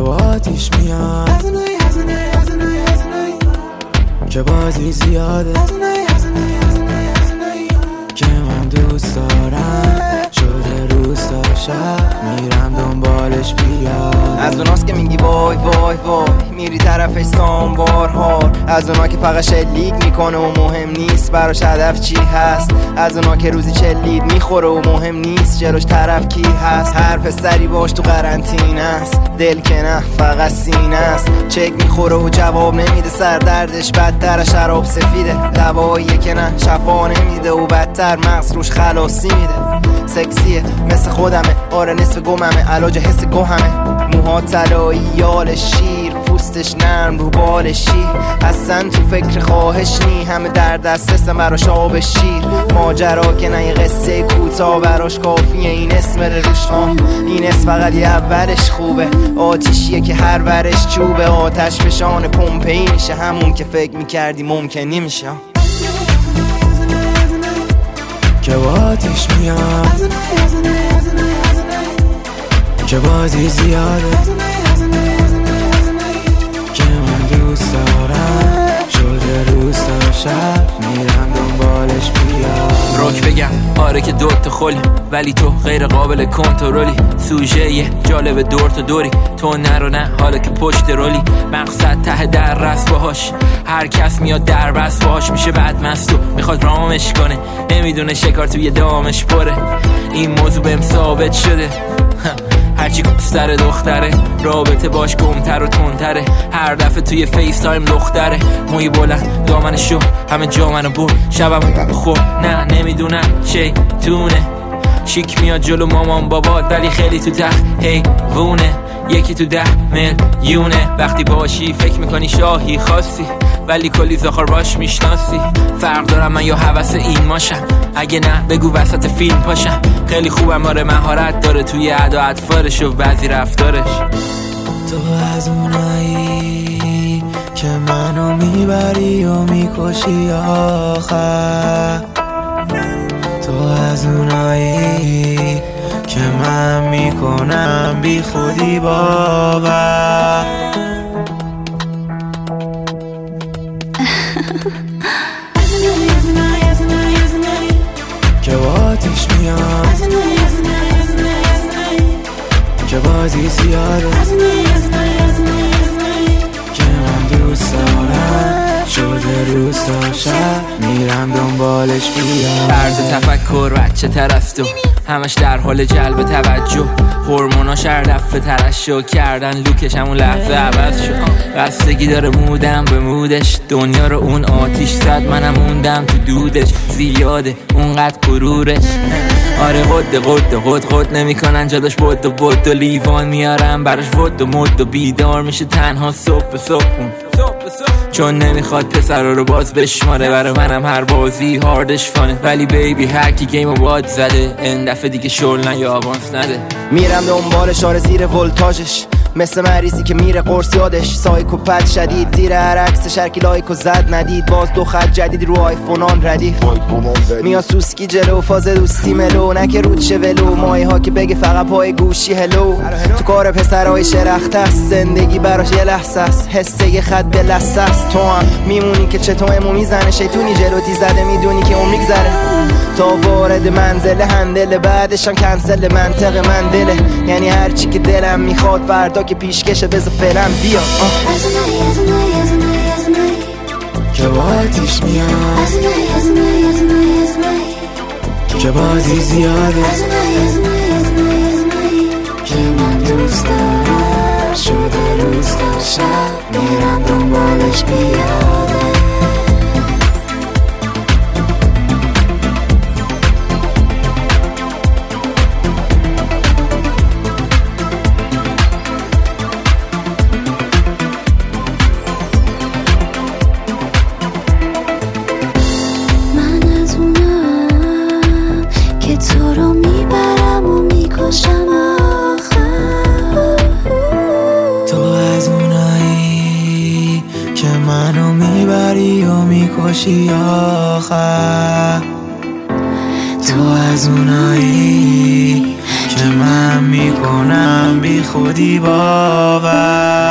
آتیش میاد. که بازی زیاده. که من دوست دارم شده روستا شب. میرم دنبالش بیاد. از اوناست که میگی وای وای وای. میری طرفش سامبار هار از اونا که فقط شلیک می‌کنه و مهم نیست براش هدف چی هست. از اونا که روزی چلید می‌خوره و مهم نیست جلوش طرف کی هست. هر پسری باش تو قرنطینه است. دل که نه فقط سینه است. چک می‌خوره و جواب نمیده. سر دردش بدتر شراب سفیده. دوایی که نه شفا نمیده و بدتر مغز روش خلاصی میده. سکسیه مثل خودمه. آره نصف گممه. علاج حس گوهمه موها طلایی یال شیر پوستش نرم رو بال شیر. اصلا تو فکر خواهش نی همه در دسترسم براش آب شیر. ماجرا که نه قصه کوتاه براش کافیه. این اسم روش ها این اسم فقط یه اولش خوبه. آتیشیه که هر ورش چوبه. آتش فشان پمپی میشه. همون که فکر می‌کردی ممکن نمیشه. که با آتیش میاد که بازی زیاده. که من دوست دارم. شده روستا شب میرم دنبالش بیاد روک بگم آره که دوت خلی ولی تو غیر قابل کنترلی. سوژه یه جالب دور تا دوری. تو نرو نه حالا که پشت رولی. مقصد ته در رست باهاش. هر کس میاد در بست باهاش میشه بعد مستو می‌خواد رامش کنه. نمی‌دونه شکار توی دامش پره. این موضوع بهم ثابت شده. هرچی سر دختره. رابطه باش گمتر و تندتره هر دفعه توی فیس تایم دختره. موی بلند دامن شو همه جا منو بود شبم خب نه نمی‌دونم چه تونه. چیک میاد جلو مامان بابات ولی خیلی تو تخت هی وونه یکی تو ده میلیونه. وقتی باشی فکر می‌کنی شاهی خاصی ولی کلی زخار باش می‌شناسی. فرق دارم من یا حوث این ماشم. اگه نه بگو وسط فیلم پاشم. خیلی خوبم آره مهارت داره. توی ادا اطفارش و بعضی رفتارش. تو از اونایی که منو می‌بری و می‌کشی آخر. تو از اونایی که من می‌کنم بی خودی باور. شب میرم دنبالش بیاد طرز تفکر بچه طرف تو همش در حال جلب توجه. هورموناش هر دفعه ترشو کردن لوکش همون لحظه عوض شد. بستگی داره مودم به مودش. دنیا رو اون آتیش زد منم موندم تو دودش. زیاده اونقدر غرورش. آره قد قد قد قد نمی‌کنن. جاداش بود و بود و لیوان میارم براش ود و مد و بیدار میشه. تنها صبح صبح چون نمی‌خواد پسر رو باز بشماره. برای منم هر بازی هاردش فانه. ولی بیبی هرکی گیم باد زده. این دفعه دیگه شل یا آوانس نده. میرم دنبالش آره زیر ولتاژش. مثل مریضی که میره قرص یادش. سایکوپت شدید. زیر هر عکس شرکی لایک و زد ندید. باز دو خط جدید رو آیفونان ردیف. میا سوسکی جلو فاز دوستی ملو. نکه رود شه ولو. مایه ها که بگه فقط پای گوشی هلو. تو کار پسرهای شرخت است. زندگی براش یه لحظه است. حسه یه خط به لحظه است. تو هم میمونی که چطور می‌زنه. شیطونی جلوتی زده می‌دونی که اون میگذره. تا وارد منزل هندل بعدش هم کنسل منطق من دله. یعنی هرچی که دلم می‌خواد فردا که پیشکشه بذار فعلا بیا. که با آتیش میاد. که بازی زیاده. که من دوست دارم شده روستا شب میرم دنبالش بیاده می‌کشی آخر. تو از اونایی که من می‌کنم بی خودی باور.